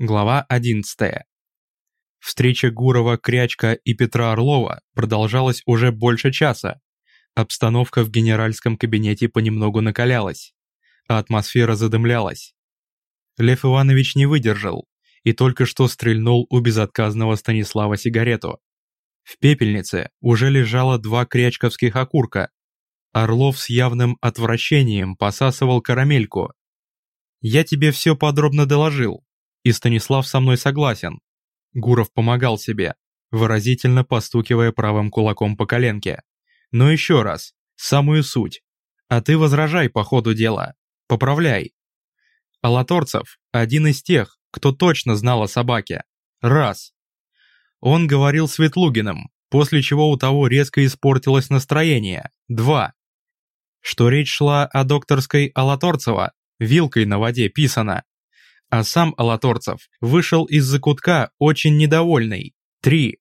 Глава 11. Встреча Гурова, Крячка и Петра Орлова продолжалась уже больше часа. Обстановка в генеральском кабинете понемногу накалялась, а атмосфера задымлялась. Лев Иванович не выдержал и только что стрельнул у безотказного Станислава сигарету. В пепельнице уже лежало два крячковских окурка. Орлов с явным отвращением посасывал карамельку. «Я тебе все подробно доложил», и Станислав со мной согласен. Гуров помогал себе, выразительно постукивая правым кулаком по коленке. Но еще раз, самую суть. А ты возражай по ходу дела. Поправляй. Алаторцев – один из тех, кто точно знал о собаке. Раз. Он говорил с Ветлугиным, после чего у того резко испортилось настроение. Два. Что речь шла о докторской Алаторцева, вилкой на воде писано. А сам Алаторцев вышел из закутка очень недовольный. Три.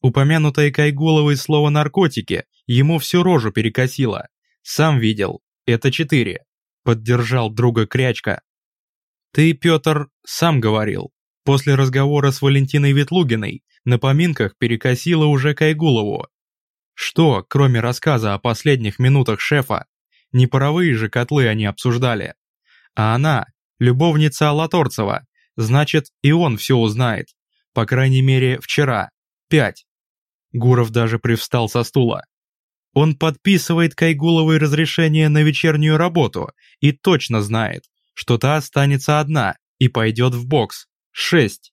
Упомянутое Кайгуловой слово «наркотики» ему всю рожу перекосило. Сам видел. Это четыре. Поддержал друга Крячка. Ты, Петр, сам говорил. После разговора с Валентиной Ветлугиной на поминках перекосило уже Кайгулову. Что, кроме рассказа о последних минутах шефа, не паровые же котлы они обсуждали. А она, любовница Алаторцева, значит и он все узнает. По крайней мере, вчера. Пять. Гуров даже привстал со стула. Он подписывает Кайгуловой разрешение на вечернюю работу и точно знает, что та останется одна и пойдет в бокс. Шесть.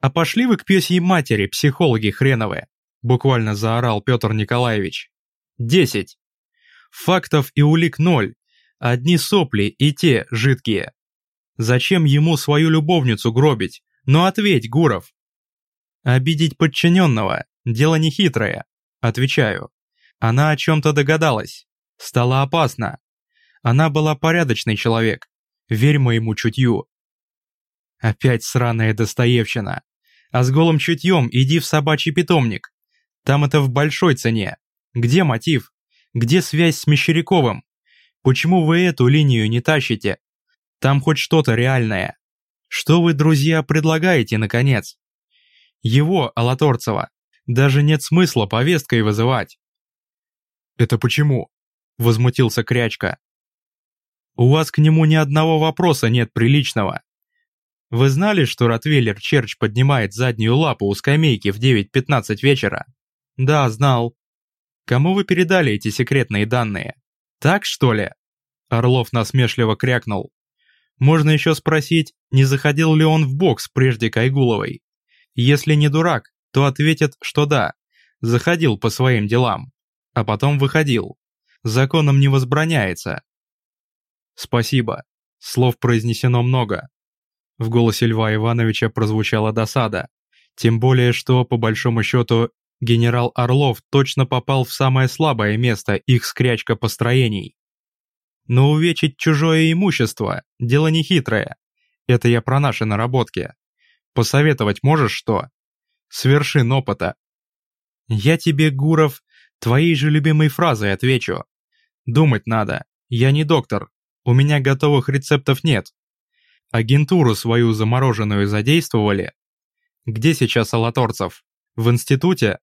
«А пошли вы к пёсьей матери, психологи хреновые!» буквально заорал Петр Николаевич. Десять. Фактов и улик ноль, Одни сопли и те жидкие. Зачем ему свою любовницу гробить? Ну ответь, Гуров. Обидеть подчиненного – дело нехитрое. Отвечаю. Она о чем-то догадалась. Стало опасно. Она была порядочный человек. Верь моему чутью. Опять сраная Достоевщина. А с голым чутьем иди в собачий питомник. Там это в большой цене. Где мотив? Где связь с Мещеряковым? Почему вы эту линию не тащите? Там хоть что-то реальное. Что вы, друзья, предлагаете, наконец? Его, Алаторцева, даже нет смысла повесткой вызывать. «Это почему?» – возмутился Крячка. «У вас к нему ни одного вопроса нет приличного. Вы знали, что Ротвейлер Черч поднимает заднюю лапу у скамейки в 9.15 вечера?» «Да, знал. Кому вы передали эти секретные данные?» «Так, что ли?» Орлов насмешливо крякнул. «Можно еще спросить, не заходил ли он в бокс прежде Кайгуловой? Если не дурак, то ответит, что да, заходил по своим делам, а потом выходил. Законом не возбраняется». «Спасибо. Слов произнесено много». В голосе Льва Ивановича прозвучала досада. Тем более, что, по большому счету, генерал Орлов точно попал в самое слабое место их скрячка построений. Но увечить чужое имущество – дело нехитрое. Это я про наши наработки. Посоветовать можешь что? С вершин опыта. Я тебе, Гуров, твоей же любимой фразой отвечу. Думать надо. Я не доктор. У меня готовых рецептов нет. Агентуру свою замороженную задействовали. Где сейчас Алаторцев? В институте?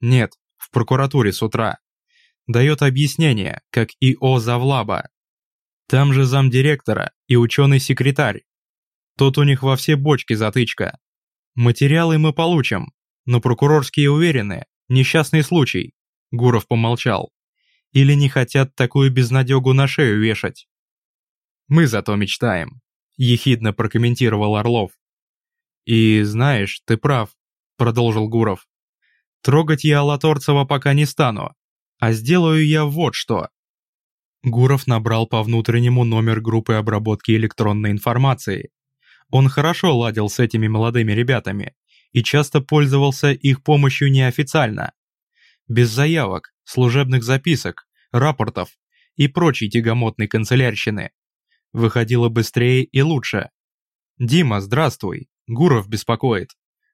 Нет, в прокуратуре с утра. Дает объяснение, как ИО Завлаба. Там же замдиректора и ученый-секретарь. Тот у них во все бочки затычка. Материалы мы получим, но прокурорские уверены, несчастный случай. Гуров помолчал. Или не хотят такую безнадегу на шею вешать. Мы зато мечтаем, ехидно прокомментировал Орлов. И знаешь, ты прав, продолжил Гуров. Трогать я Алаторцева пока не стану, а сделаю я вот что. Гуров набрал по внутреннему номер группы обработки электронной информации. Он хорошо ладил с этими молодыми ребятами и часто пользовался их помощью неофициально. Без заявок, служебных записок, рапортов и прочей тягомотной канцелярщины. Выходило быстрее и лучше. «Дима, здравствуй, Гуров беспокоит.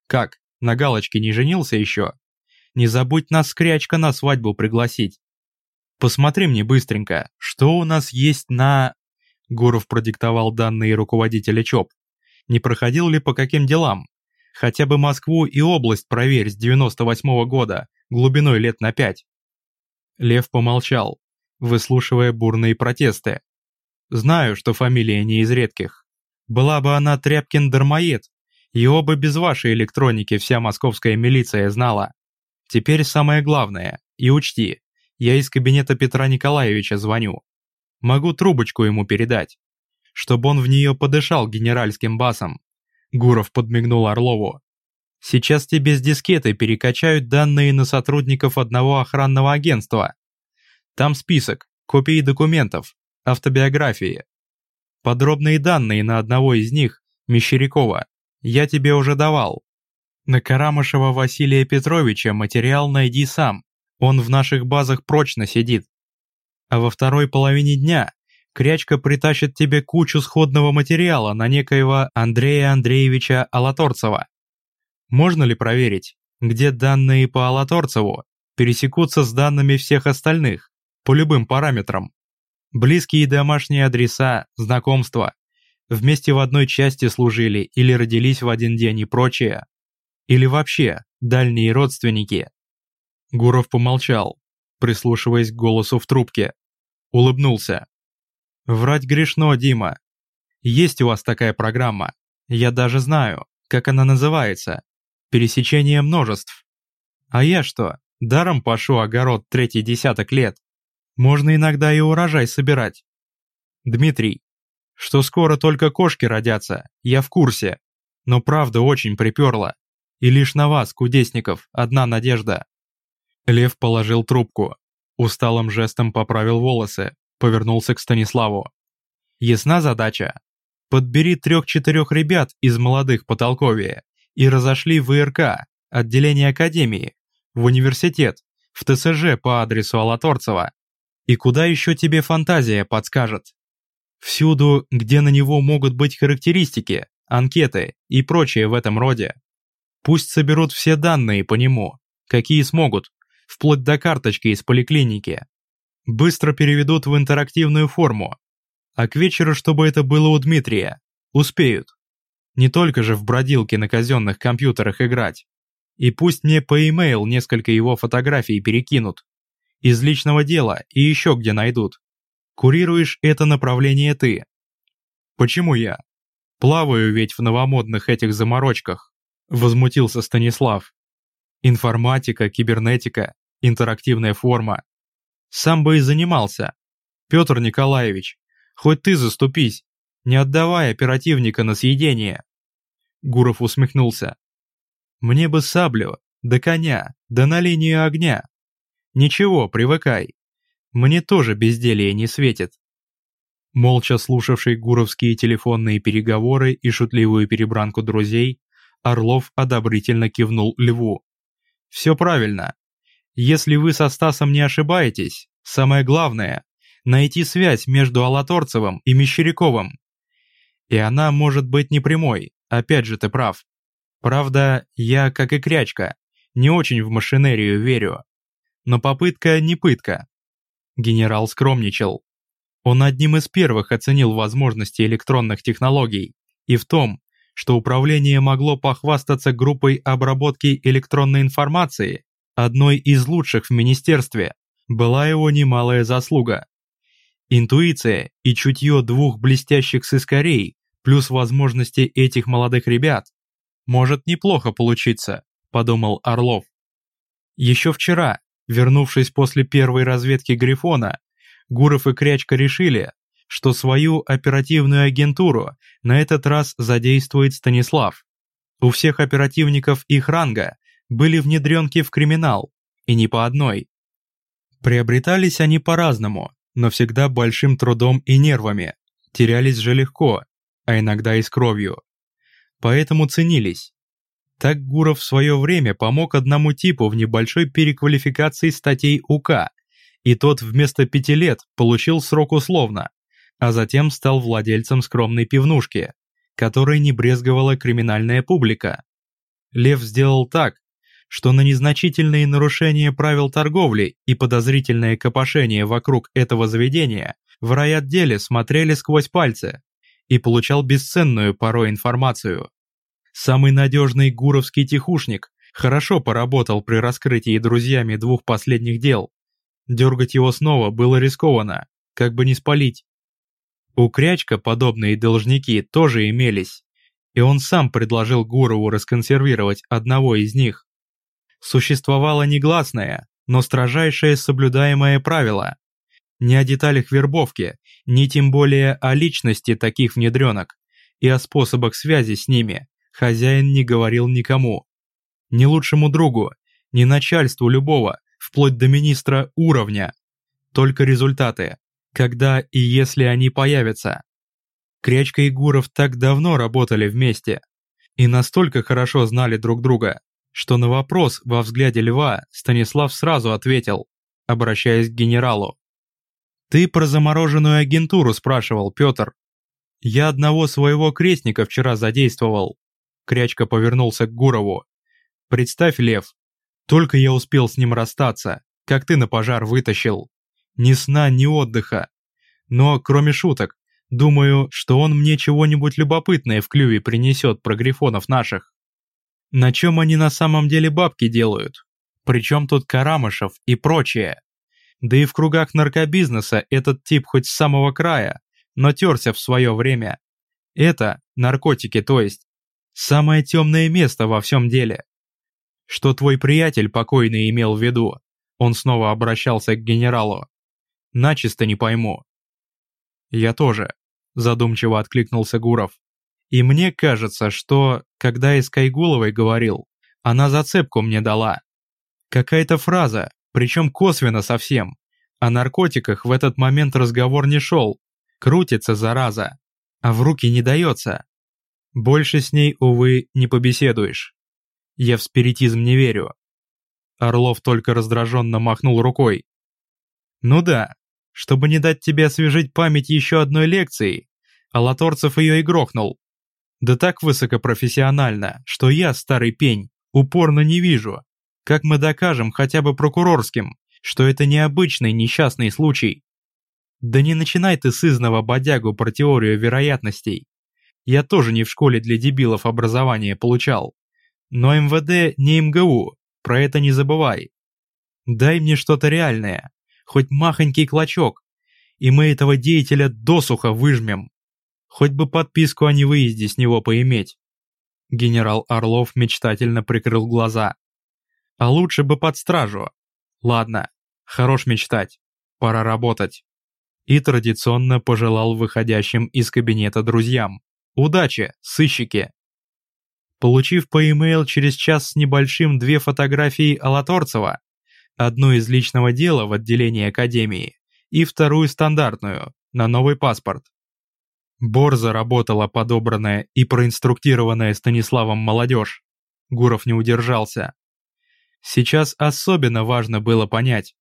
Как, на галочке не женился еще?» Не забудь нас, Скрячка, на свадьбу пригласить. Посмотри мне быстренько, что у нас есть на...» Гуров продиктовал данные руководителя ЧОП. Не проходил ли по каким делам? Хотя бы Москву и область проверь с 98-го года, глубиной лет на пять. Лев помолчал, выслушивая бурные протесты. Знаю, что фамилия не из редких. Была бы она Тряпкин-дармоед, его бы без вашей электроники вся московская милиция знала. Теперь самое главное, и учти, я из кабинета Петра Николаевича звоню. Могу трубочку ему передать, чтобы он в нее подышал генеральским басом. Гуров подмигнул Орлову. «Сейчас тебе с дискеты перекачают данные на сотрудников одного охранного агентства. Там список, копии документов, автобиографии. Подробные данные на одного из них, Мещерякова, я тебе уже давал. На Карамышева Василия Петровича материал найди сам, он в наших базах прочно сидит. А во второй половине дня Крячка притащит тебе кучу сходного материала на некоего Андрея Андреевича Алаторцева. Можно ли проверить, где данные по Алаторцеву пересекутся с данными всех остальных, по любым параметрам? Близкие домашние адреса, знакомства, вместе в одной части служили или родились в один день и прочее. Или вообще, дальние родственники. Гуров помолчал, прислушиваясь к голосу в трубке. Улыбнулся. Врать грешно, Дима. Есть у вас такая программа. Я даже знаю, как она называется. Пересечение множеств. А я что, даром пашу огород третий десяток лет? Можно иногда и урожай собирать. Дмитрий, что скоро только кошки родятся, я в курсе. Но правда очень приперла. И лишь на вас, кудесников, одна надежда. Лев положил трубку. Усталым жестом поправил волосы, повернулся к Станиславу. «Ясна задача? Подбери трех-четырех ребят из молодых потолковья и разошли в ИРК, отделение Академии, в университет, в ТСЖ по адресу Алаторцева. И куда еще тебе фантазия подскажет? Всюду, где на него могут быть характеристики, анкеты и прочее в этом роде. Пусть соберут все данные по нему, какие смогут, вплоть до карточки из поликлиники быстро переведут в интерактивную форму. А к вечеру, чтобы это было у Дмитрия, успеют. Не только же в бродилке на казенных компьютерах играть. И пусть мне по e-mail несколько его фотографий перекинут. Из личного дела и еще где найдут. Курируешь это направление ты. Почему я? Плаваю ведь в новомодных этих заморочках. Возмутился Станислав. Информатика, кибернетика, интерактивная форма. Сам бы и занимался. Петр Николаевич, хоть ты заступись, не отдавай оперативника на съедение. Гуров усмехнулся. Мне бы саблю, да коня, да на линию огня. Ничего, привыкай. Мне тоже безделье не светит. Молча слушавший гуровские телефонные переговоры и шутливую перебранку друзей, Орлов одобрительно кивнул Льву. «Все правильно. Если вы со Стасом не ошибаетесь, самое главное – найти связь между Алаторцевым и Мещеряковым. И она может быть непрямой, опять же ты прав. Правда, я, как и Крячка, не очень в машинерию верю. Но попытка не пытка. Генерал скромничал. Он одним из первых оценил возможности электронных технологий и в том, что управление могло похвастаться группой обработки электронной информации, одной из лучших в министерстве, была его немалая заслуга. Интуиция и чутье двух блестящих сыскарей, плюс возможности этих молодых ребят, может неплохо получиться, подумал Орлов. Еще вчера, вернувшись после первой разведки Грифона, Гуров и Крячка решили, что свою оперативную агентуру на этот раз задействует Станислав. У всех оперативников их ранга были внедренки в криминал, и не по одной. Приобретались они по-разному, но всегда большим трудом и нервами, терялись же легко, а иногда и с кровью. Поэтому ценились. Так Гуров в свое время помог одному типу в небольшой переквалификации статей УК, и тот вместо пяти лет получил срок условно, а затем стал владельцем скромной пивнушки, которой не брезговала криминальная публика. Лев сделал так, что на незначительные нарушения правил торговли и подозрительное копошение вокруг этого заведения в райотделе смотрели сквозь пальцы. и получал бесценную порой информацию. Самый надежный гуровский тихушник хорошо поработал при раскрытии друзьями двух последних дел. Дергать его снова было рискованно, как бы не спалить. У Крячка подобные должники тоже имелись, и он сам предложил Гурову расконсервировать одного из них. Существовало негласное, но строжайшее соблюдаемое правило. Не о деталях вербовки, ни тем более о личности таких внедренок и о способах связи с ними хозяин не говорил никому. Ни лучшему другу, ни начальству любого, вплоть до министра уровня. Только результаты, когда и если они появятся. Крячка и Гуров так давно работали вместе и настолько хорошо знали друг друга, что на вопрос во взгляде льва Станислав сразу ответил, обращаясь к генералу. «Ты про замороженную агентуру спрашивал, Петр. Я одного своего крестника вчера задействовал». Крячка повернулся к Гурову. «Представь, Лев, только я успел с ним расстаться, как ты на пожар вытащил. Ни сна, ни отдыха. Но, кроме шуток, думаю, что он мне чего-нибудь любопытное в клюве принесет про грифонов наших. На чем они на самом деле бабки делают? Причем тут Карамышев и прочее? Да и в кругах наркобизнеса этот тип хоть с самого края, но терся в свое время. Это, наркотики то есть, самое темное место во всем деле. Что твой приятель покойный имел в виду? Он снова обращался к генералу. Начисто не пойму. Я тоже, задумчиво откликнулся Гуров. И мне кажется, что, когда я с Кайгуловой говорил, она зацепку мне дала. Какая-то фраза, причем косвенно совсем. О наркотиках в этот момент разговор не шел. Крутится, зараза. А в руки не дается. Больше с ней, увы, не побеседуешь. Я в спиритизм не верю. Орлов только раздраженно махнул рукой. Ну да, чтобы не дать тебе освежить память еще одной лекцией, а Латорцев ее и грохнул. Да так высокопрофессионально, что я, старый пень, упорно не вижу, как мы докажем хотя бы прокурорским, что это необычный несчастный случай. Да не начинай ты сызного бодягу про теорию вероятностей. Я тоже не в школе для дебилов образование получал. Но МВД не МГУ, про это не забывай. Дай мне что-то реальное, хоть махонький клочок, и мы этого деятеля досуха выжмем. Хоть бы подписку о невыезде с него поиметь. Генерал Орлов мечтательно прикрыл глаза. А лучше бы под стражу. Ладно, хорош мечтать. Пора работать. И традиционно пожелал выходящим из кабинета друзьям. Удачи, сыщики! Получив по e-mail через час с небольшим две фотографии Алаторцева, одну из личного дела в отделении Академии и вторую стандартную, на новый паспорт, Борза работала подобранная и проинструктированная Станиславом молодежь. Гуров не удержался. Сейчас особенно важно было понять,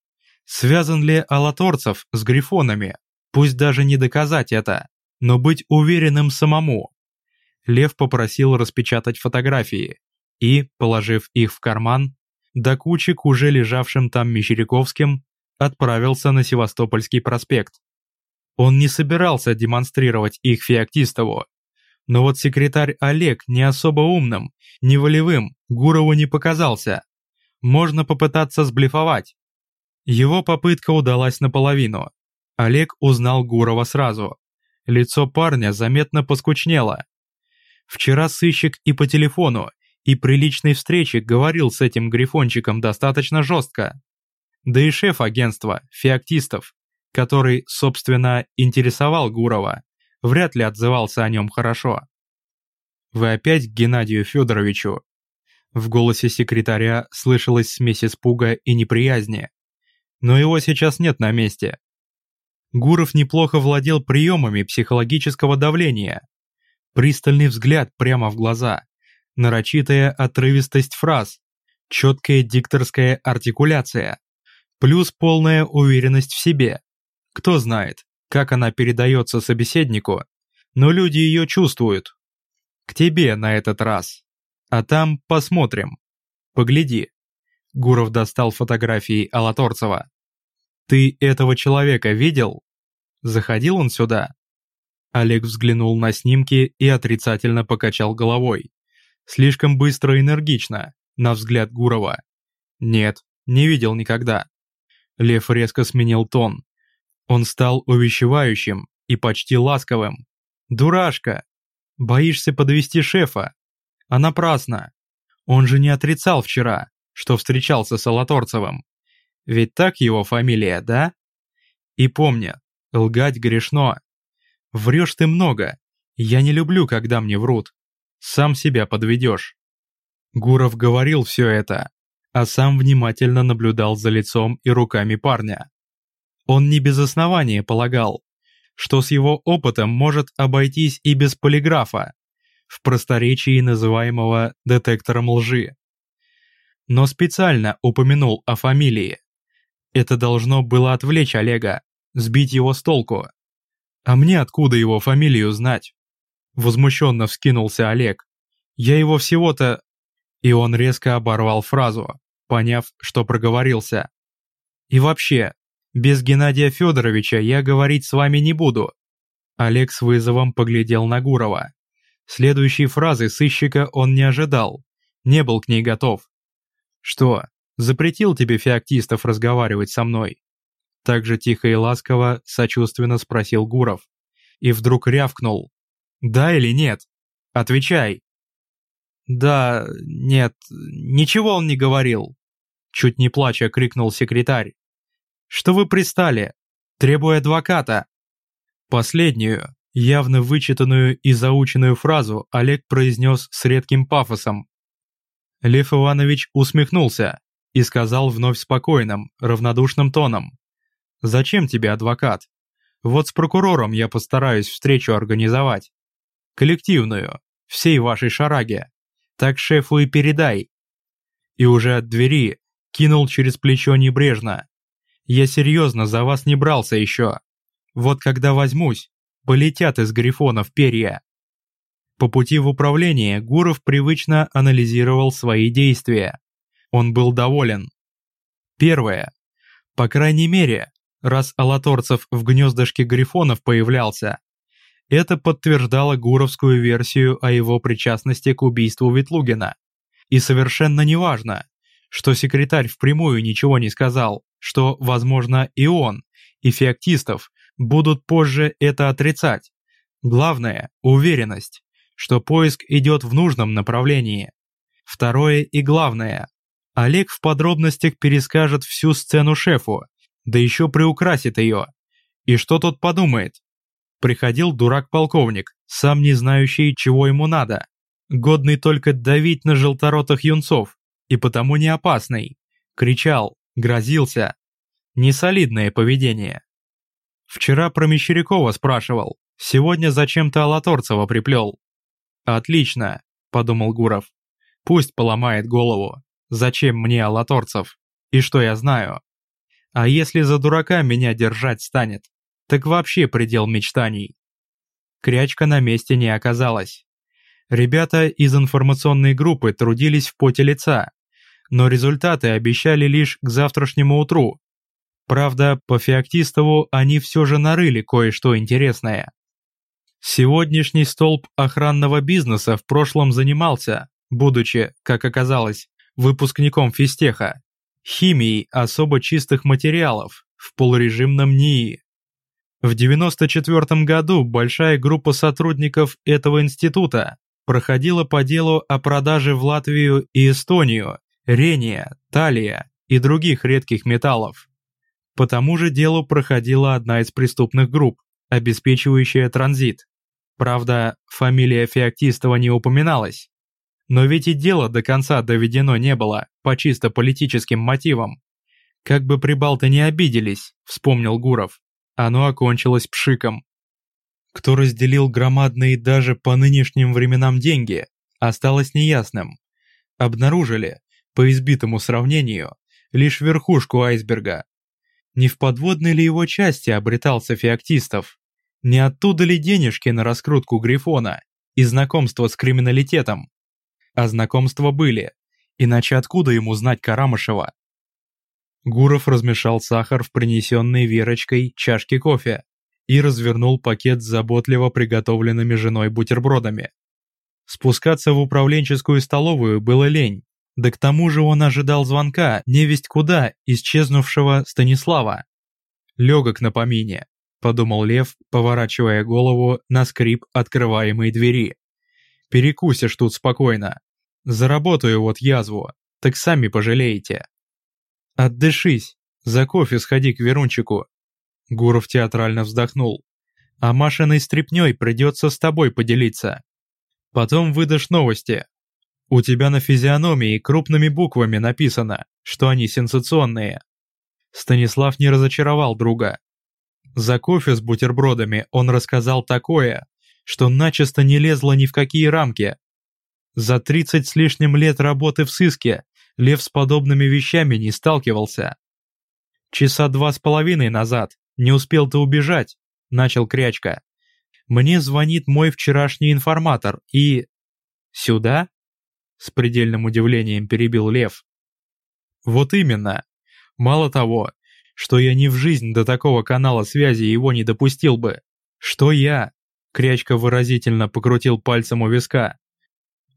связан ли Алаторцев с грифонами, пусть даже не доказать это, но быть уверенным самому. Лев попросил распечатать фотографии и, положив их в карман, до кучи к уже лежавшим там Мещеряковским, отправился на Севастопольский проспект. Он не собирался демонстрировать их Феоктистову. Но вот секретарь Олег не особо умным, не волевым, Гурову не показался. Можно попытаться сблефовать. Его попытка удалась наполовину. Олег узнал Гурова сразу. Лицо парня заметно поскучнело. Вчера сыщик и по телефону, и при личной встрече говорил с этим грифончиком достаточно жестко. Да и шеф агентства, Феоктистов, который, собственно, интересовал Гурова, вряд ли отзывался о нем хорошо. «Вы опять к Геннадию Федоровичу?» В голосе секретаря слышалась смесь испуга и неприязни. Но его сейчас нет на месте. Гуров неплохо владел приемами психологического давления. Пристальный взгляд прямо в глаза, нарочитая отрывистость фраз, четкая дикторская артикуляция, плюс полная уверенность в себе. Кто знает, как она передается собеседнику, но люди ее чувствуют. К тебе на этот раз. А там посмотрим. Погляди. Гуров достал фотографии Алаторцева. Ты этого человека видел? Заходил он сюда? Олег взглянул на снимки и отрицательно покачал головой. Слишком быстро и энергично, на взгляд Гурова. Нет, не видел никогда. Лев резко сменил тон. Он стал увещевающим и почти ласковым. «Дурашка! Боишься подвести шефа? А напрасно! Он же не отрицал вчера, что встречался с Алаторцевым. Ведь так его фамилия, да? И помни, лгать грешно. Врешь ты много. Я не люблю, когда мне врут. Сам себя подведешь. Гуров говорил все это, а сам внимательно наблюдал за лицом и руками парня. Он не без основания полагал, что с его опытом может обойтись и без полиграфа, в просторечии называемого детектором лжи. Но специально упомянул о фамилии. Это должно было отвлечь Олега, сбить его с толку. А мне откуда его фамилию знать? Возмущенно вскинулся Олег. Я его всего-то... И он резко оборвал фразу, поняв, что проговорился. И вообще, без Геннадия Федоровича я говорить с вами не буду. Олег с вызовом поглядел на Гурова. Следующей фразы сыщика он не ожидал, не был к ней готов. «Что, запретил тебе феоктистов разговаривать со мной?» Так же тихо и ласково, сочувственно спросил Гуров. И вдруг рявкнул. «Да или нет? Отвечай!» «Да, нет, ничего он не говорил!» Чуть не плача крикнул секретарь. «Что вы пристали? Требуя адвоката!» Последнюю, явно вычитанную и заученную фразу Олег произнес с редким пафосом. Лев Иванович усмехнулся и сказал вновь спокойным, равнодушным тоном. Зачем тебе адвокат? Вот с прокурором я постараюсь встречу организовать. Коллективную, всей вашей шараге. Так шефу и передай. И уже от двери кинул через плечо небрежно. Я серьезно за вас не брался еще. Вот когда возьмусь, полетят из грифонов перья. По пути в управление Гуров привычно анализировал свои действия. Он был доволен. Первое. По крайней мере, раз Алаторцев в гнездышке грифонов появлялся. Это подтверждало гуровскую версию о его причастности к убийству Ветлугина. И совершенно неважно, что секретарь впрямую ничего не сказал, что, возможно, и он, и Феоктистов будут позже это отрицать. Главное – уверенность, что поиск идет в нужном направлении. Второе и главное – Олег в подробностях перескажет всю сцену шефу, да еще приукрасит ее. И что тот подумает? Приходил дурак-полковник, сам не знающий, чего ему надо, годный только давить на желторотых юнцов, и потому не опасный. Кричал, грозился. Несолидное поведение. Вчера про Мещерякова спрашивал, сегодня зачем-то Алаторцева приплел. «Отлично», — подумал Гуров. «Пусть поломает голову. Зачем мне Алаторцев? И что я знаю? А если за дурака меня держать станет, так вообще предел мечтаний. Крячка на месте не оказалась. Ребята из информационной группы трудились в поте лица, но результаты обещали лишь к завтрашнему утру. Правда, по Феоктистову они все же нарыли кое-что интересное. Сегодняшний столб охранного бизнеса в прошлом занимался, будучи, как оказалось, выпускником физтеха химией особо чистых материалов в полурежимном НИИ. В 1994 году большая группа сотрудников этого института проходила по делу о продаже в Латвию и Эстонию рения, талия и других редких металлов. По тому же делу проходила одна из преступных групп, обеспечивающая транзит. Правда, фамилия Феоктистова не упоминалась. Но ведь и дело до конца доведено не было, по чисто политическим мотивам. Как бы прибалты не обиделись, вспомнил Гуров. Оно окончилось пшиком. Кто разделил громадные даже по нынешним временам деньги, осталось неясным. Обнаружили, по избитому сравнению, лишь верхушку айсберга. Не в подводной ли его части обретался Феоктистов? Не оттуда ли денежки на раскрутку Грифона и знакомство с криминалитетом? А знакомства были, иначе откуда ему знать Карамышева? Гуров размешал сахар в принесенной Верочкой чашке кофе и развернул пакет с заботливо приготовленными женой бутербродами. Спускаться в управленческую столовую было лень, да к тому же он ожидал звонка невесть куда исчезнувшего Станислава. «Легок на помине», — подумал Лев, поворачивая голову на скрип открываемой двери. «Перекусишь тут спокойно. Заработаю вот язву, так сами пожалеете». «Отдышись, за кофе сходи к Верунчику». Гуров театрально вздохнул. «А Машиной стряпнёй придется с тобой поделиться. Потом выдашь новости. У тебя на физиономии крупными буквами написано, что они сенсационные». Станислав не разочаровал друга. За кофе с бутербродами он рассказал такое, что начисто не лезло ни в какие рамки. За 30 с лишним лет работы в сыске Лев с подобными вещами не сталкивался. «Часа два с половиной назад, не успел ты убежать», — начал Крячка. «Мне звонит мой вчерашний информатор и...» «Сюда?» — с предельным удивлением перебил Лев. «Вот именно. Мало того, что я ни в жизнь до такого канала связи его не допустил бы. Что я?» Крячка выразительно покрутил пальцем у виска.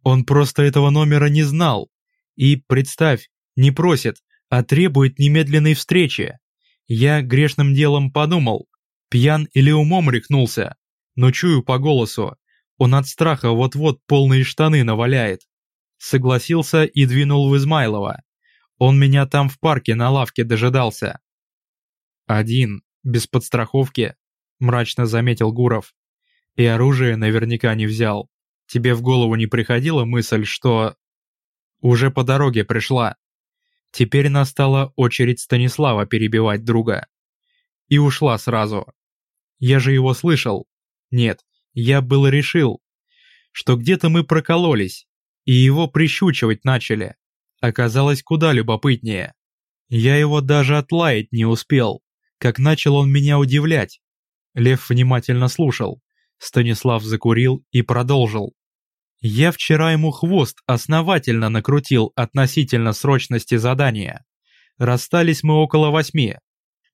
Он просто этого номера не знал. И, представь, не просит, а требует немедленной встречи. Я грешным делом подумал, пьян или умом рехнулся, но чую по голосу, он от страха вот-вот полные штаны наваляет. Согласился и двинул в Измайлова. Он меня там в парке на лавке дожидался. Один, без подстраховки, мрачно заметил Гуров. И оружие наверняка не взял. Тебе в голову не приходила мысль, что... Уже по дороге пришла. Теперь настала очередь Станислава перебивать друга. И ушла сразу. Я же его слышал. Нет, я было решил, что где-то мы прокололись, и его прищучивать начали. Оказалось куда любопытнее. Я его даже отлаять не успел, как начал он меня удивлять. Лев внимательно слушал. Станислав закурил и продолжил. Я вчера ему хвост основательно накрутил относительно срочности задания. Расстались мы около восьми.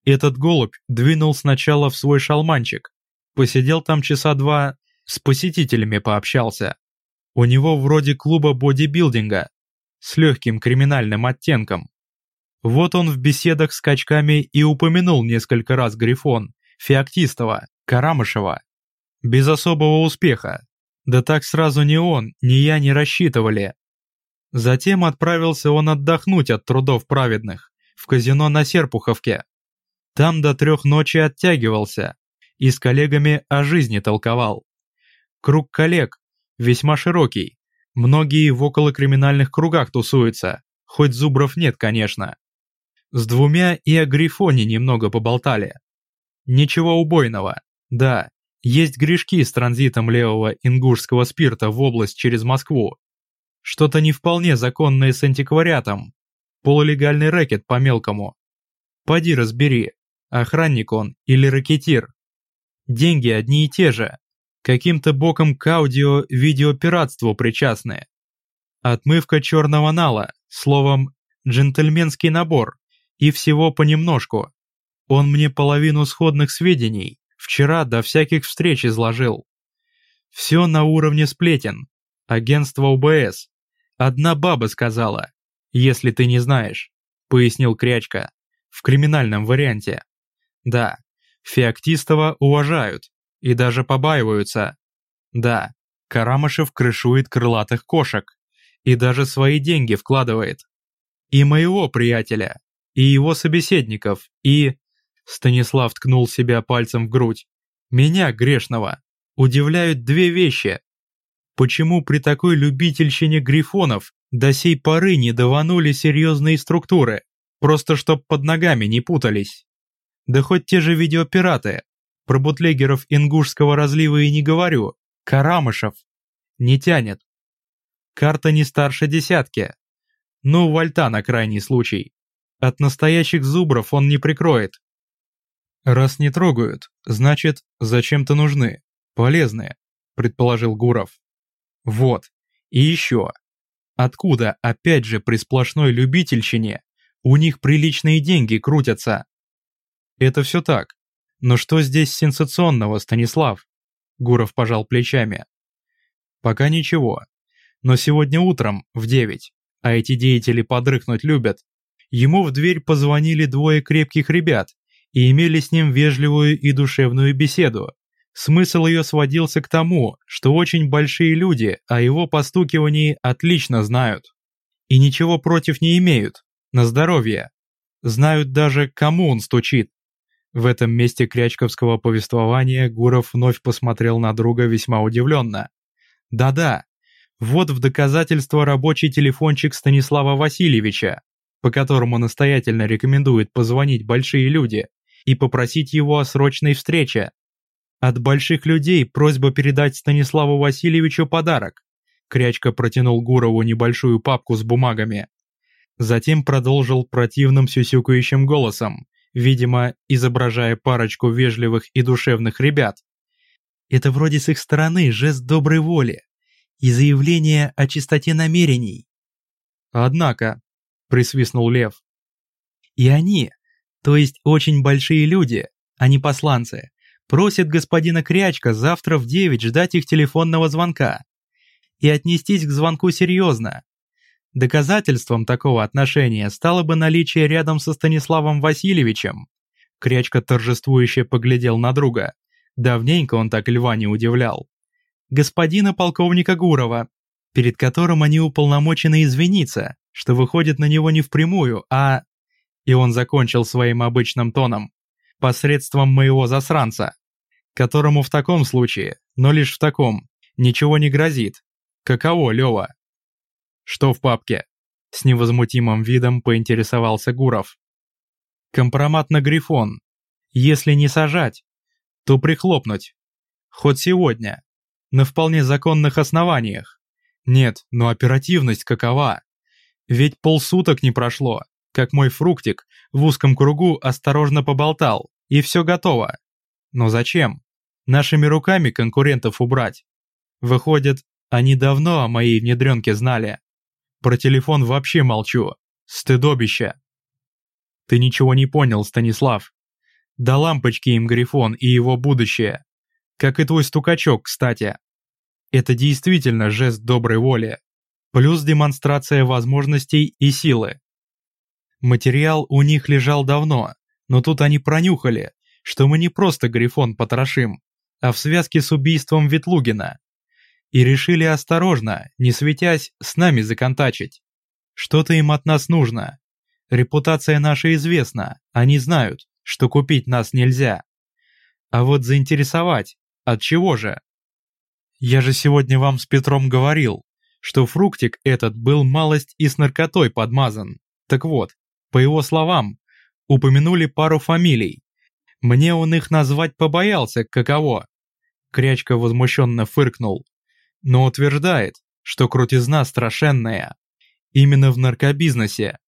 Этот голубь двинул сначала в свой шалманчик. Посидел там часа два, с посетителями пообщался. У него вроде клуба бодибилдинга, с легким криминальным оттенком. Вот он в беседах с качками и упомянул несколько раз Грифон, Феоктистова, Карамышева. Без особого успеха. Да так сразу ни он, ни я не рассчитывали. Затем отправился он отдохнуть от трудов праведных, в казино на Серпуховке. Там до трех ночи оттягивался и с коллегами о жизни толковал. Круг коллег весьма широкий, многие в околокриминальных кругах тусуются, хоть зубров нет, конечно. С двумя и о Грифоне немного поболтали. Ничего убойного, да, есть грешки с транзитом левого ингушского спирта в область через Москву. Что-то не вполне законное с антиквариатом. Полулегальный рэкет по-мелкому. Поди разбери, охранник он или ракетир. Деньги одни и те же. Каким-то боком к аудио-видеопиратству причастны. Отмывка черного нала, словом, джентльменский набор, и всего понемножку. Он мне половину сходных сведений Вчера до всяких встреч изложил. Все на уровне сплетен. Агентство УБС. Одна баба сказала, если ты не знаешь, пояснил Крячка. В криминальном варианте. Да, Феоктистова уважают и даже побаиваются. Да, Карамышев крышует крылатых кошек и даже свои деньги вкладывает. И моего приятеля, и его собеседников, и... Станислав ткнул себя пальцем в грудь. Меня, грешного, удивляют две вещи. Почему при такой любительщине грифонов до сей поры не даванули серьезные структуры, просто чтоб под ногами не путались? Да хоть те же видеопираты. Про бутлегеров ингушского разлива и не говорю. Карамышев. Не тянет. Карта не старше десятки. Ну, вольта на крайний случай. От настоящих зубров он не прикроет. «Раз не трогают, значит, зачем-то нужны, полезные», — предположил Гуров. «Вот, и еще. Откуда, опять же, при сплошной любительщине у них приличные деньги крутятся?» «Это все так. Но что здесь сенсационного, Станислав? Гуров пожал плечами. Пока ничего. Но сегодня утром, в девять, а эти деятели подрыхнуть любят, ему в дверь позвонили двое крепких ребят и имели с ним вежливую и душевную беседу. Смысл ее сводился к тому, что очень большие люди о его постукивании отлично знают. И ничего против не имеют, на здоровье. Знают даже, кому он стучит. В этом месте крячковского повествования Гуров вновь посмотрел на друга весьма удивленно. Да-да, вот в доказательство рабочий телефончик Станислава Васильевича, по которому настоятельно рекомендует позвонить большие люди и попросить его о срочной встрече. От больших людей просьба передать Станиславу Васильевичу подарок. Крячка протянул Гурову небольшую папку с бумагами. Затем продолжил противным сюсюкающим голосом, видимо, изображая парочку вежливых и душевных ребят. Это вроде с их стороны жест доброй воли и заявление о чистоте намерений. Однако, присвистнул Лев. И они, то есть очень большие люди, а не посланцы, просят господина Крячка завтра в девять ждать их телефонного звонка и отнестись к звонку серьезно. Доказательством такого отношения стало бы наличие рядом со Станиславом Васильевичем. Крячка торжествующе поглядел на друга. Давненько он так льва не удивлял. Господина полковника Гурова, перед которым они уполномочены извиниться, что выходит на него не впрямую, а... И он закончил своим обычным тоном посредством моего засранца, которому в таком случае, но лишь в таком, ничего не грозит. Каково, Лёва? Что в папке? С невозмутимым видом поинтересовался Гуров. Компромат на Грифон. Если не сажать, то прихлопнуть. Хоть сегодня. На вполне законных основаниях. Нет, но оперативность какова? Ведь полсуток не прошло, как мой фруктик в узком кругу осторожно поболтал, и все готово. Но зачем? Нашими руками конкурентов убрать. Выходит, они давно о моей внедренке знали. Про телефон вообще молчу. Стыдобище. Ты ничего не понял, Станислав. Да лампочки им Грифон и его будущее. Как и твой стукачок, кстати. Это действительно жест доброй воли. Плюс демонстрация возможностей и силы. Материал у них лежал давно, но тут они пронюхали, что мы не просто Грифон потрошим, а в связке с убийством Ветлугина. И решили осторожно, не светясь, с нами законтачить. Что-то им от нас нужно. Репутация наша известна, они знают, что купить нас нельзя. А вот заинтересовать, от чего же? Я же сегодня вам с Петром говорил, что фруктик этот был малость и с наркотой подмазан. Так вот, по его словам, упомянули пару фамилий. Мне он их назвать побоялся, каково. Крячка возмущенно фыркнул, но утверждает, что крутизна страшенная. Именно в наркобизнесе.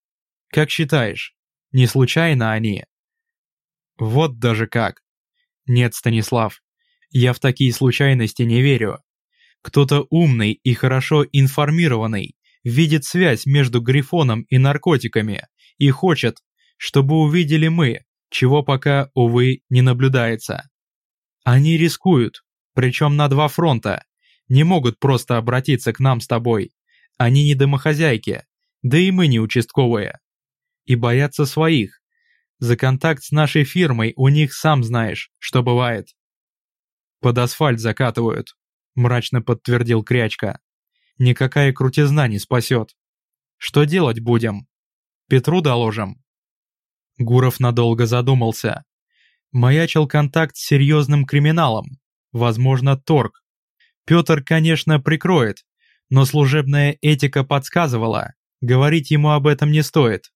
Как считаешь, не случайно они? Вот даже как. Нет, Станислав, я в такие случайности не верю. Кто-то умный и хорошо информированный видит связь между Грифоном и наркотиками и хочет, чтобы увидели мы, чего пока, увы, не наблюдается. Они рискуют, причем на два фронта, не могут просто обратиться к нам с тобой. Они не домохозяйки, да и мы не участковые. И боятся своих. За контакт с нашей фирмой у них сам знаешь, что бывает. Под асфальт закатывают, мрачно подтвердил Крячка. Никакая крутизна не спасет. Что делать будем? Петру доложим? Гуров надолго задумался. Маячил контакт с серьезным криминалом, возможно, торг. Петр, конечно, прикроет, но служебная этика подсказывала, говорить ему об этом не стоит.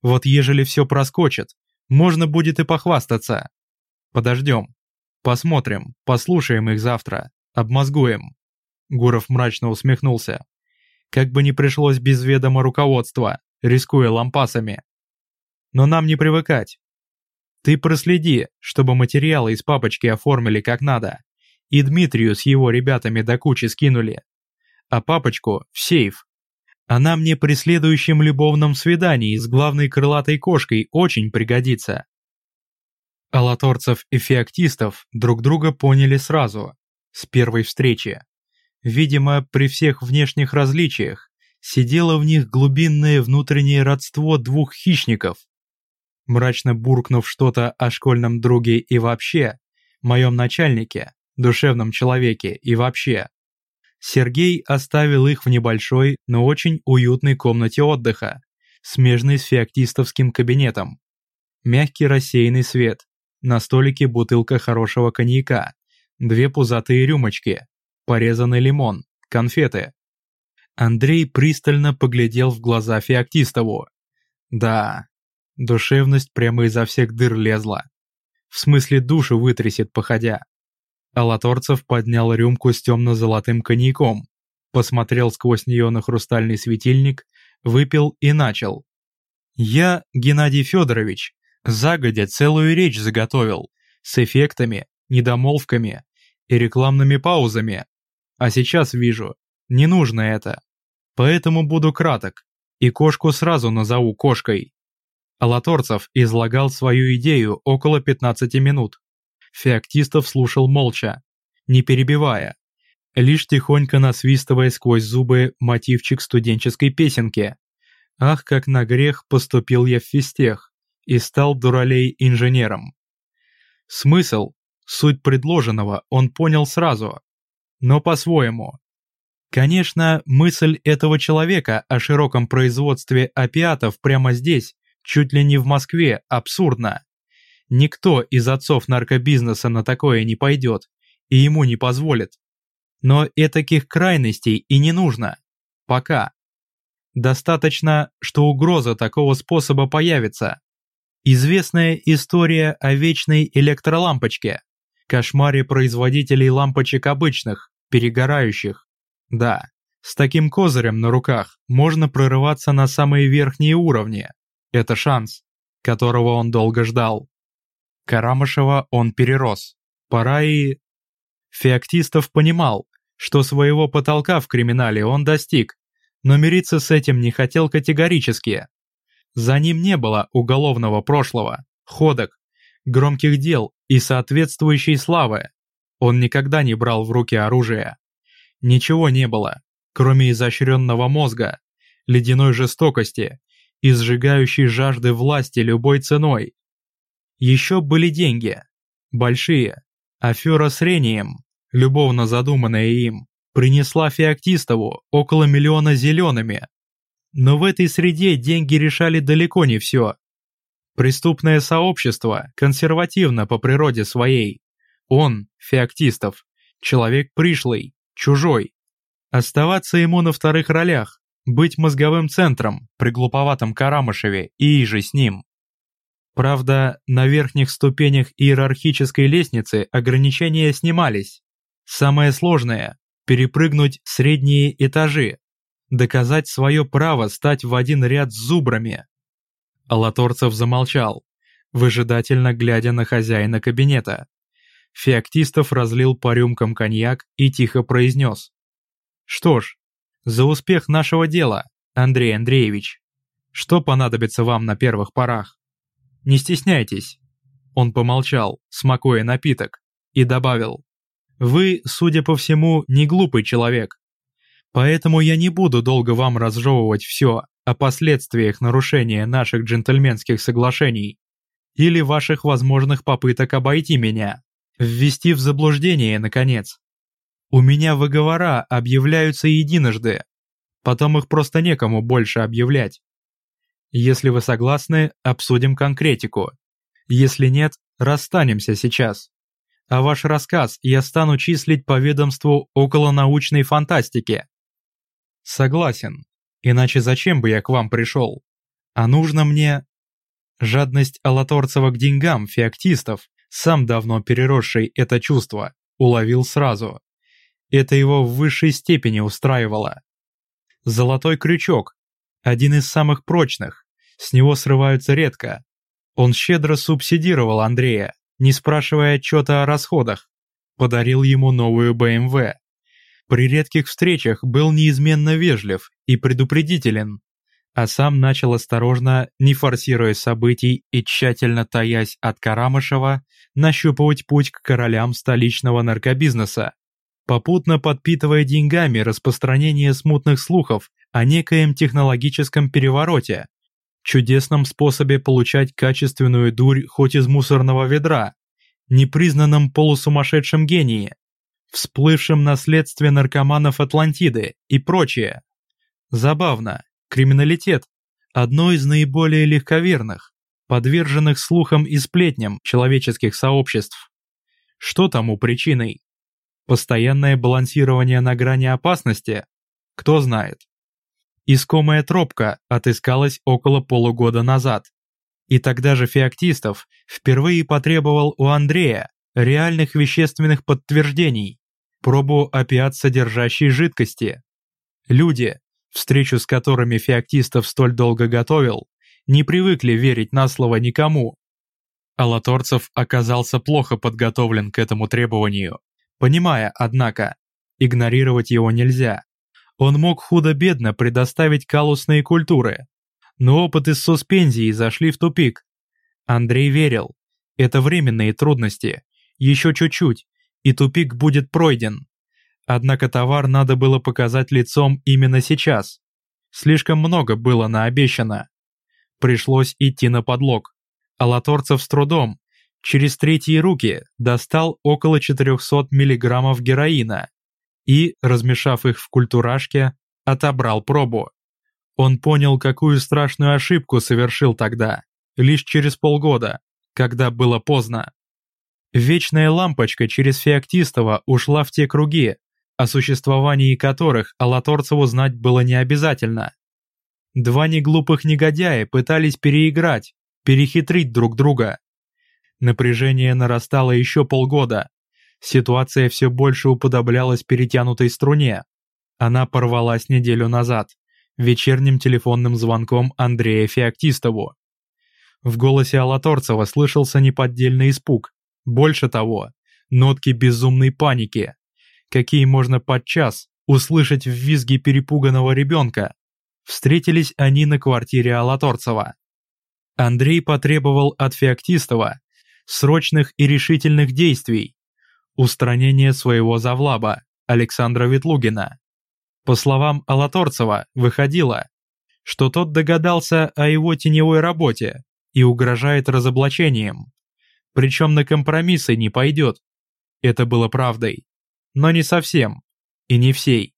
Вот ежели все проскочит, можно будет и похвастаться. Подождем. Посмотрим, послушаем их завтра, обмозгуем. Гуров мрачно усмехнулся. Как бы не пришлось без ведома руководства, рискуя лампасами но нам не привыкать. Ты проследи, чтобы материалы из папочки оформили как надо, и Дмитрию с его ребятами до кучи скинули. А папочку в сейф. Она мне при следующем любовном свидании с главной крылатой кошкой очень пригодится. Алаторцев и феоктистов друг друга поняли сразу, с первой встречи. Видимо, при всех внешних различиях сидело в них глубинное внутреннее родство двух хищников. Мрачно буркнув что-то о школьном друге и вообще, моем начальнике, душевном человеке и вообще, Сергей оставил их в небольшой, но очень уютной комнате отдыха, смежной с феоктистовским кабинетом. Мягкий рассеянный свет, на столике бутылка хорошего коньяка, две пузатые рюмочки, порезанный лимон, конфеты. Андрей пристально поглядел в глаза Феоктистову. Да, душевность прямо изо всех дыр лезла. В смысле душу вытрясет, походя. Алаторцев поднял рюмку с темно-золотым коньяком, посмотрел сквозь нее на хрустальный светильник, выпил и начал. «Я, Геннадий Федорович, загодя целую речь заготовил, с эффектами, недомолвками и рекламными паузами. А сейчас вижу, не нужно это. Поэтому буду краток, и кошку сразу назову кошкой». Алаторцев излагал свою идею около 15 минут. Феоктистов слушал молча, не перебивая, лишь тихонько насвистывая сквозь зубы мотивчик студенческой песенки. «Ах, как на грех поступил я в фистех и стал дуралей инженером». Смысл, суть предложенного он понял сразу, но по-своему. Конечно, мысль этого человека о широком производстве опиатов прямо здесь, чуть ли не в Москве, абсурдна. Никто из отцов наркобизнеса на такое не пойдет, и ему не позволит. Но и таких крайностей и не нужно. Пока. Достаточно, что угроза такого способа появится. Известная история о вечной электролампочке, кошмаре производителей лампочек обычных, перегорающих. Да, с таким козырем на руках можно прорываться на самые верхние уровни. Это шанс, которого он долго ждал. Карамышева он перерос. Пора и... Феоктистов понимал, что своего потолка в криминале он достиг, но мириться с этим не хотел категорически. За ним не было уголовного прошлого, ходок, громких дел и соответствующей славы. Он никогда не брал в руки оружие. Ничего не было, кроме изощренного мозга, ледяной жестокости и сжигающей жажды власти любой ценой. Еще были деньги. Большие. Афера с Рением, любовно задуманная им, принесла Феоктистову около миллиона зелеными. Но в этой среде деньги решали далеко не все. Преступное сообщество консервативно по природе своей. Он, Феоктистов, человек пришлый, чужой. Оставаться ему на вторых ролях, быть мозговым центром при глуповатом Карамышеве и же с ним. Правда, на верхних ступенях иерархической лестницы ограничения снимались. Самое сложное – перепрыгнуть средние этажи, доказать свое право стать в один ряд с зубрами. Алаторцев замолчал, выжидательно глядя на хозяина кабинета. Феоктистов разлил по рюмкам коньяк и тихо произнес. «Что ж, за успех нашего дела, Андрей Андреевич. Что понадобится вам на первых порах?» Не стесняйтесь». Он помолчал, смакуя напиток, и добавил. «Вы, судя по всему, не глупый человек. Поэтому я не буду долго вам разжевывать все о последствиях нарушения наших джентльменских соглашений или ваших возможных попыток обойти меня, ввести в заблуждение, наконец. У меня выговора объявляются единожды, потом их просто некому больше объявлять. Если вы согласны, обсудим конкретику. Если нет, расстанемся сейчас. А ваш рассказ я стану числить по ведомству околонаучной фантастики. Согласен. Иначе зачем бы я к вам пришел? А нужно мне... Жадность Алаторцева к деньгам феоктистов, сам давно переросший это чувство, уловил сразу. Это его в высшей степени устраивало. Золотой крючок, один из самых прочных, с него срываются редко. Он щедро субсидировал Андрея, не спрашивая отчета о расходах. Подарил ему новую БМВ. При редких встречах был неизменно вежлив и предупредителен. А сам начал осторожно, не форсируя событий и тщательно таясь от Карамышева, нащупывать путь к королям столичного наркобизнеса, попутно подпитывая деньгами распространение смутных слухов о некоем технологическом перевороте, чудесном способе получать качественную дурь хоть из мусорного ведра, непризнанном полусумасшедшем гении, всплывшем наследстве наркоманов Атлантиды и прочее. Забавно, криминалитет – одно из наиболее легковерных, подверженных слухам и сплетням человеческих сообществ. Что тому причиной? Постоянное балансирование на грани опасности? Кто знает. Искомая тропка отыскалась около полугода назад. И тогда же Феоктистов впервые потребовал у Андрея реальных вещественных подтверждений, пробу опиат содержащей жидкости. Люди, встречу с которыми Феоктистов столь долго готовил, не привыкли верить на слово никому. Алаторцев оказался плохо подготовлен к этому требованию, понимая, однако, игнорировать его нельзя. Он мог худо-бедно предоставить калусные культуры, но опыты с суспензией зашли в тупик. Андрей верил, это временные трудности, еще чуть-чуть, и тупик будет пройден. Однако товар надо было показать лицом именно сейчас. Слишком много было наобещано. Пришлось идти на подлог. А Латорцев с трудом, через третьи руки, достал около 400 миллиграммов героина и, размешав их в культурашке, отобрал пробу. Он понял, какую страшную ошибку совершил тогда, лишь через полгода, когда было поздно. Вечная лампочка через Феоктистова ушла в те круги, о существовании которых Алаторцеву знать было не обязательно. Два неглупых негодяя пытались переиграть, перехитрить друг друга. Напряжение нарастало еще полгода, Ситуация все больше уподоблялась перетянутой струне. Она порвалась неделю назад, вечерним телефонным звонком Андрея Феоктистову. В голосе Алаторцева слышался неподдельный испуг. Больше того, нотки безумной паники, какие можно подчас услышать в визге перепуганного ребенка. Встретились они на квартире Алаторцева. Андрей потребовал от Феоктистова срочных и решительных действий, устранение своего завлаба, Александра Ветлугина. По словам Алаторцева, выходило, что тот догадался о его теневой работе и угрожает разоблачением. Причем на компромиссы не пойдет. Это было правдой. Но не совсем. И не всей.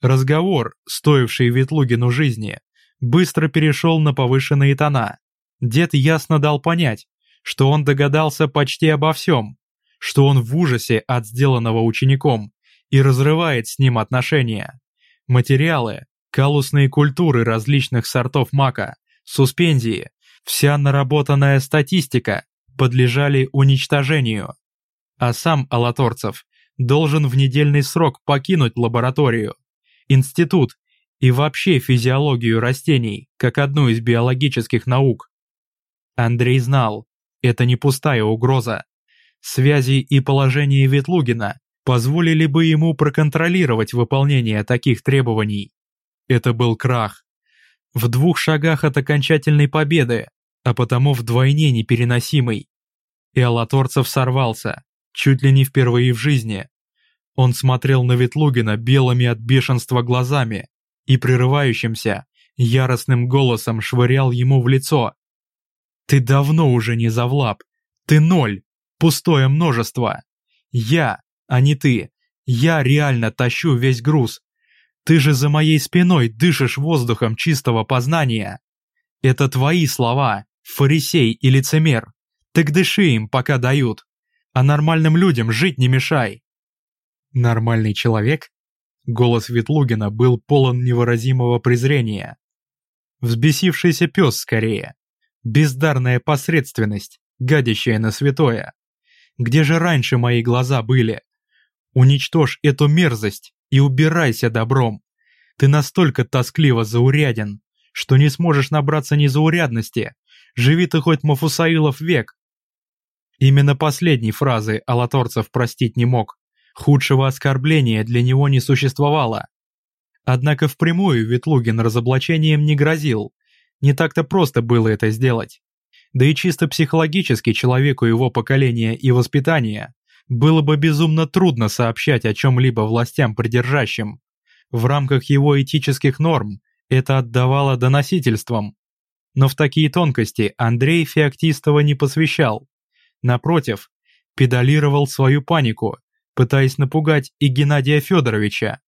Разговор, стоивший Ветлугину жизни, быстро перешел на повышенные тона. Дед ясно дал понять, что он догадался почти обо всем, что он в ужасе от сделанного учеником и разрывает с ним отношения. Материалы, калусные культуры различных сортов мака, суспензии, вся наработанная статистика подлежали уничтожению. А сам Алаторцев должен в недельный срок покинуть лабораторию, институт и вообще физиологию растений, как одну из биологических наук. Андрей знал, это не пустая угроза, Связи и положение Ветлугина позволили бы ему проконтролировать выполнение таких требований. Это был крах. В двух шагах от окончательной победы, а потому вдвойне непереносимый. И Алаторцев сорвался, чуть ли не впервые в жизни. Он смотрел на Ветлугина белыми от бешенства глазами и прерывающимся, яростным голосом швырял ему в лицо. «Ты давно уже не завлаб, ты ноль, Пустое множество. Я, а не ты. Я реально тащу весь груз. Ты же за моей спиной дышишь воздухом чистого познания. Это твои слова, фарисей и лицемер. Так дыши им, пока дают. А нормальным людям жить не мешай. Нормальный человек? Голос Ветлугина был полон невыразимого презрения. Взбесившийся пес скорее. Бездарная посредственность, гадящая на святое. Где же раньше мои глаза были? Уничтожь эту мерзость и убирайся добром. Ты настолько тоскливо зауряден, что не сможешь набраться незаурядности. Живи ты хоть Мафусаилов век. Именно последней фразы Алаторцев простить не мог. Худшего оскорбления для него не существовало. Однако впрямую Ветлугин разоблачением не грозил. Не так-то просто было это сделать. Да и чисто психологически человеку его поколения и воспитания было бы безумно трудно сообщать о чем-либо властям придержащим. В рамках его этических норм это отдавало доносительством. Но в такие тонкости Андрей Феоктистова не посвящал. Напротив, педалировал свою панику, пытаясь напугать и Геннадия Федоровича.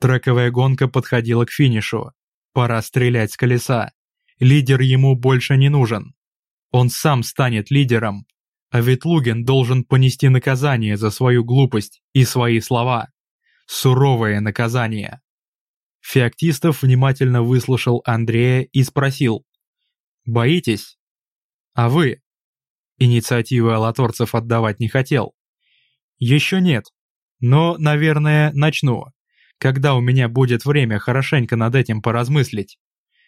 Трековая гонка подходила к финишу. Пора стрелять с колеса. Лидер ему больше не нужен. Он сам станет лидером, а Ветлугин должен понести наказание за свою глупость и свои слова. Суровое наказание. Феоктистов внимательно выслушал Андрея и спросил. «Боитесь? А вы?» Инициативы алаторцев отдавать не хотел. «Еще нет. Но, наверное, начну, когда у меня будет время хорошенько над этим поразмыслить».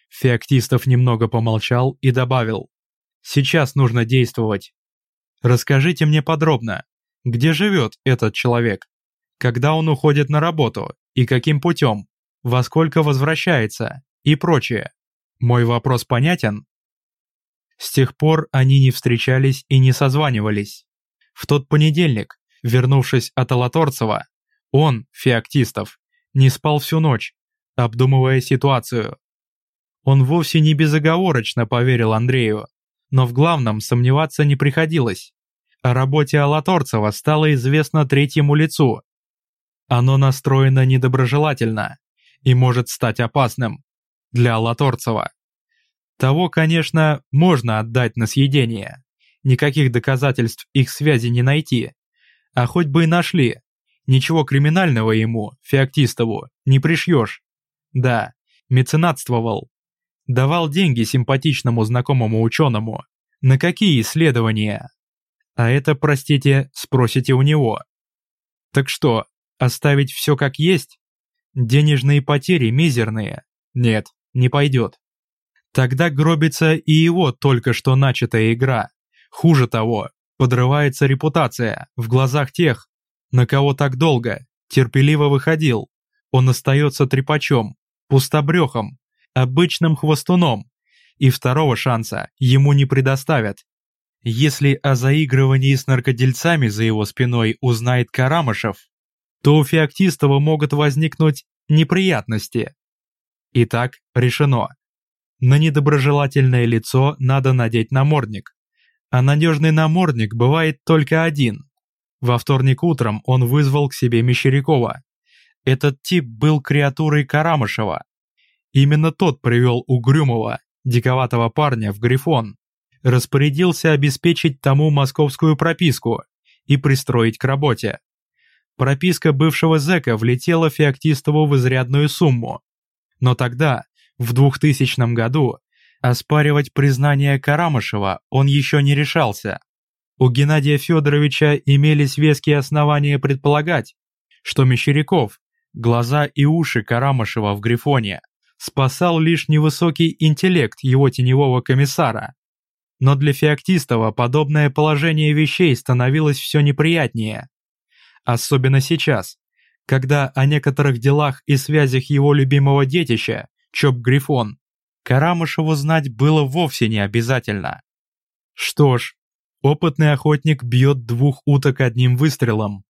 Феоктистов немного помолчал и добавил. «Сейчас нужно действовать. Расскажите мне подробно, где живет этот человек, когда он уходит на работу и каким путем, во сколько возвращается и прочее. Мой вопрос понятен? С тех пор они не встречались и не созванивались. В тот понедельник, вернувшись от Алаторцева, он, Феоктистов, не спал всю ночь, обдумывая ситуацию. Он вовсе не безоговорочно поверил Андрею, но в главном сомневаться не приходилось. О работе Алаторцева стало известно третьему лицу. Оно настроено недоброжелательно и может стать опасным для Алаторцева. Того, конечно, можно отдать на съедение. Никаких доказательств их связи не найти. А хоть бы и нашли. Ничего криминального ему, Феоктистову, не пришьешь. Да, меценатствовал. Давал деньги симпатичному знакомому ученому. На какие исследования? А это, простите, спросите у него. Так что, оставить все как есть? Денежные потери мизерные. Нет, не пойдет. Тогда гробится и его только что начатая игра. Хуже того, подрывается репутация в глазах тех, на кого так долго, терпеливо выходил. Он остается трепачом, пустобрехом, обычным хвостуном, и второго шанса ему не предоставят. Если о заигрывании с наркодельцами за его спиной узнает Карамышев, то у Феоктистова могут возникнуть неприятности. Итак, решено. На недоброжелательное лицо надо надеть намордник. А надежный намордник бывает только один. Во вторник утром он вызвал к себе Мещерякова. Этот тип был креатурой Карамышева. Именно тот привел угрюмого, диковатого парня в Грифон распорядился обеспечить тому московскую прописку и пристроить к работе. Прописка бывшего зэка влетела Феоктистову в изрядную сумму. Но тогда, в 2000 году, оспаривать признание Карамышева он еще не решался. У Геннадия Федоровича имелись веские основания предполагать, что Мещеряков, глаза и уши Карамышева в Грифоне, спасал лишь невысокий интеллект его теневого комиссара. Но для Феоктистова подобное положение вещей становилось все неприятнее. Особенно сейчас, когда о некоторых делах и связях его любимого детища, Чоп Грифон, Карамышеву знать было вовсе не обязательно. Что ж, опытный охотник бьет двух уток одним выстрелом.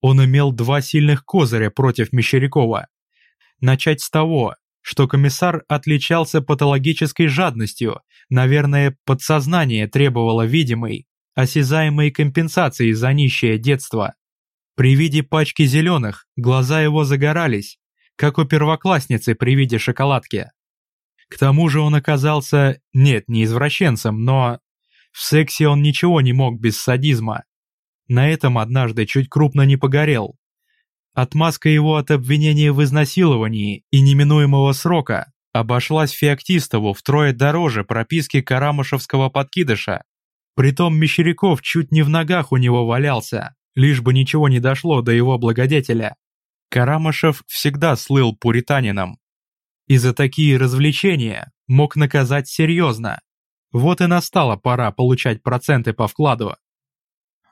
Он имел два сильных козыря против Мещерякова. Начать с того, что комиссар отличался патологической жадностью, наверное, подсознание требовало видимой, осязаемой компенсации за нищее детство. При виде пачки зеленых глаза его загорались, как у первоклассницы при виде шоколадки. К тому же он оказался, нет, не извращенцем, но... В сексе он ничего не мог без садизма. На этом однажды чуть крупно не погорел, Отмазка его от обвинения в изнасиловании и неминуемого срока обошлась Феоктистову втрое дороже прописки карамышевского подкидыша. Притом Мещеряков чуть не в ногах у него валялся, лишь бы ничего не дошло до его благодетеля. Карамышев всегда слыл пуританином. И за такие развлечения мог наказать серьезно. Вот и настала пора получать проценты по вкладу.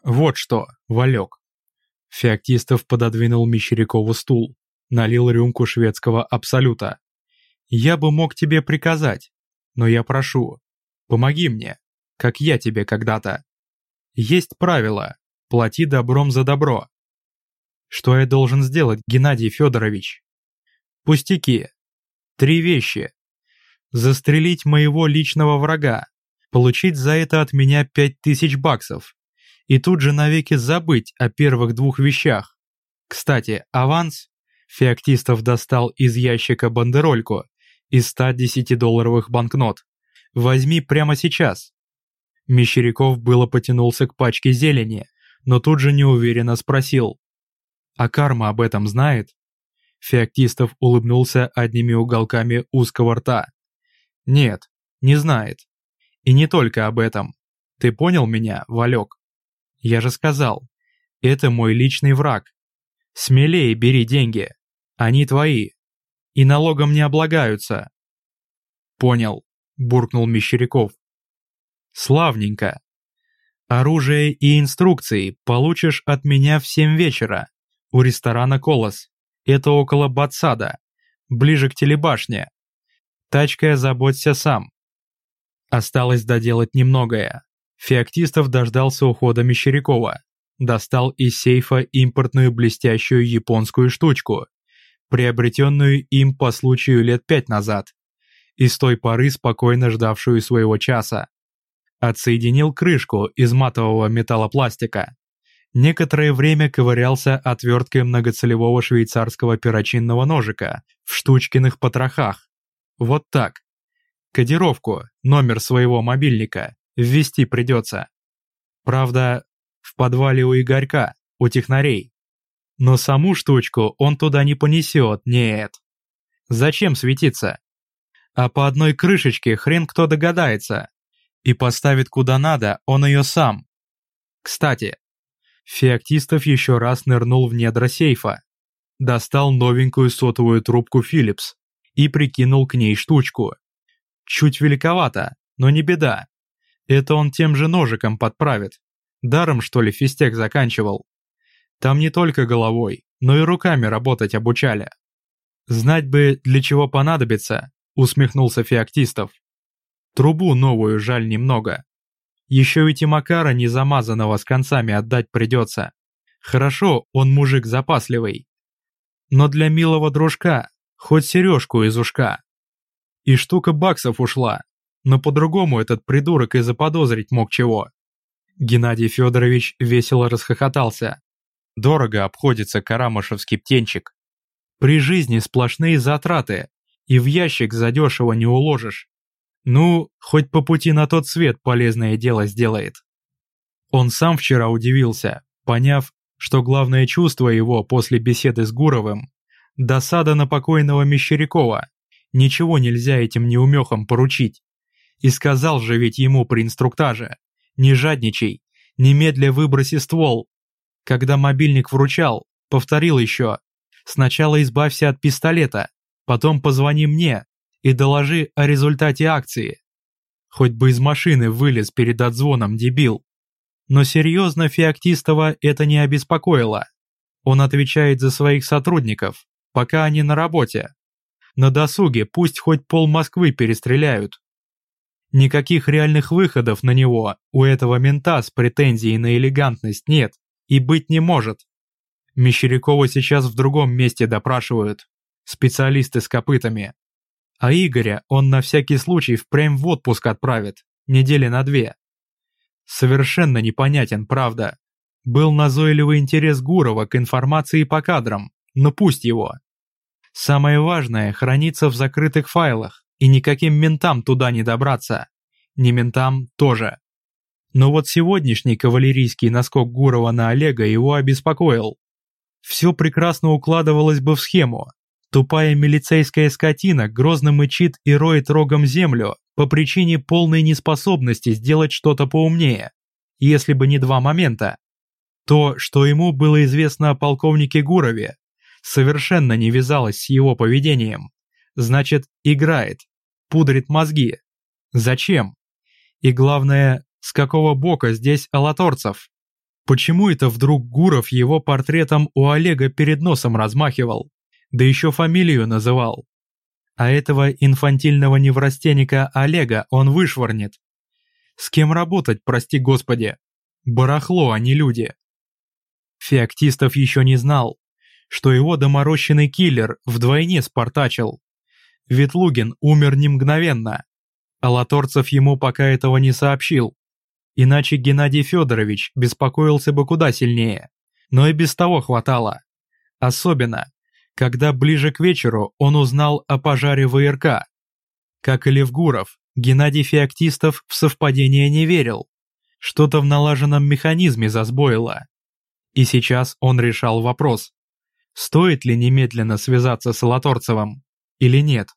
Вот что, Валек, Феоктистов пододвинул Мещерякову стул. Налил рюмку шведского абсолюта. «Я бы мог тебе приказать, но я прошу, помоги мне, как я тебе когда-то. Есть правило, плати добром за добро. Что я должен сделать, Геннадий Федорович? Пустяки. Три вещи. Застрелить моего личного врага, получить за это от меня пять тысяч баксов и тут же навеки забыть о первых двух вещах. Кстати, аванс Феоктистов достал из ящика бандерольку из 110-долларовых банкнот. Возьми прямо сейчас. Мещеряков было потянулся к пачке зелени, но тут же неуверенно спросил. А карма об этом знает? Феоктистов улыбнулся одними уголками узкого рта. Нет, не знает. И не только об этом. Ты понял меня, Валек? Я же сказал, это мой личный враг. Смелее бери деньги. Они твои. И налогом не облагаются. Понял, буркнул Мещеряков. Славненько. Оружие и инструкции получишь от меня в семь вечера у ресторана «Колос». Это около Батсада, ближе к телебашне. Тачкой озаботься сам. Осталось доделать немногое. Феоктистов дождался ухода Мещерякова. Достал из сейфа импортную блестящую японскую штучку, приобретенную им по случаю лет пять назад, и с той поры спокойно ждавшую своего часа. Отсоединил крышку из матового металлопластика. Некоторое время ковырялся отверткой многоцелевого швейцарского перочинного ножика в штучкиных потрохах. Вот так. Кодировку, номер своего мобильника, ввести придется. Правда, в подвале у Игорька, у технарей. Но саму штучку он туда не понесет, нет. Зачем светиться? А по одной крышечке хрен кто догадается. И поставит куда надо он ее сам. Кстати, Феоктистов еще раз нырнул в недра сейфа. Достал новенькую сотовую трубку Philips и прикинул к ней штучку. Чуть великовато, но не беда. Это он тем же ножиком подправит. Даром, что ли, фистек заканчивал. Там не только головой, но и руками работать обучали. Знать бы, для чего понадобится, усмехнулся Феоктистов. Трубу новую жаль немного. Еще ведь и Макара не замазанного с концами отдать придется. Хорошо, он мужик запасливый. Но для милого дружка хоть сережку из ушка. И штука баксов ушла, но по-другому этот придурок и заподозрить мог чего. Геннадий Федорович весело расхохотался. Дорого обходится карамышевский птенчик. При жизни сплошные затраты, и в ящик задешево не уложишь. Ну, хоть по пути на тот свет полезное дело сделает. Он сам вчера удивился, поняв, что главное чувство его после беседы с Гуровым – досада на покойного Мещерякова. Ничего нельзя этим неумехам поручить. И сказал же ведь ему при инструктаже «Не жадничай, немедля выброси ствол». Когда мобильник вручал, повторил еще «Сначала избавься от пистолета, потом позвони мне и доложи о результате акции». Хоть бы из машины вылез перед отзвоном дебил. Но серьезно Феоктистова это не обеспокоило. Он отвечает за своих сотрудников, пока они на работе. На досуге пусть хоть пол Москвы перестреляют. Никаких реальных выходов на него у этого мента с претензией на элегантность нет и быть не может. Мещерякова сейчас в другом месте допрашивают. Специалисты с копытами. А Игоря он на всякий случай впрямь в отпуск отправит, недели на две. Совершенно непонятен, правда. Был назойливый интерес Гурова к информации по кадрам, но пусть его. Самое важное хранится в закрытых файлах и никаким ментам туда не добраться. Не ментам тоже. Но вот сегодняшний кавалерийский наскок Гурова на Олега его обеспокоил. Все прекрасно укладывалось бы в схему. Тупая милицейская скотина грозно мычит и роет рогом землю по причине полной неспособности сделать что-то поумнее, если бы не два момента. То, что ему было известно о полковнике Гурове, совершенно не вязалось с его поведением. Значит, играет, пудрит мозги. Зачем? И главное, с какого бока здесь Алаторцев? Почему это вдруг Гуров его портретом у Олега перед носом размахивал? Да еще фамилию называл. А этого инфантильного неврастенника Олега он вышвырнет. С кем работать, прости господи? Барахло, а не люди. Феоктистов еще не знал, что его доморощенный киллер вдвойне спартачил. Ветлугин умер не мгновенно, а Латорцев ему пока этого не сообщил. Иначе Геннадий Федорович беспокоился бы куда сильнее, но и без того хватало. Особенно, когда ближе к вечеру он узнал о пожаре ВРК. Как и Левгуров, Геннадий Феоктистов в совпадение не верил. Что-то в налаженном механизме засбоило. И сейчас он решал вопрос, стоит ли немедленно связаться с Латорцевым или нет.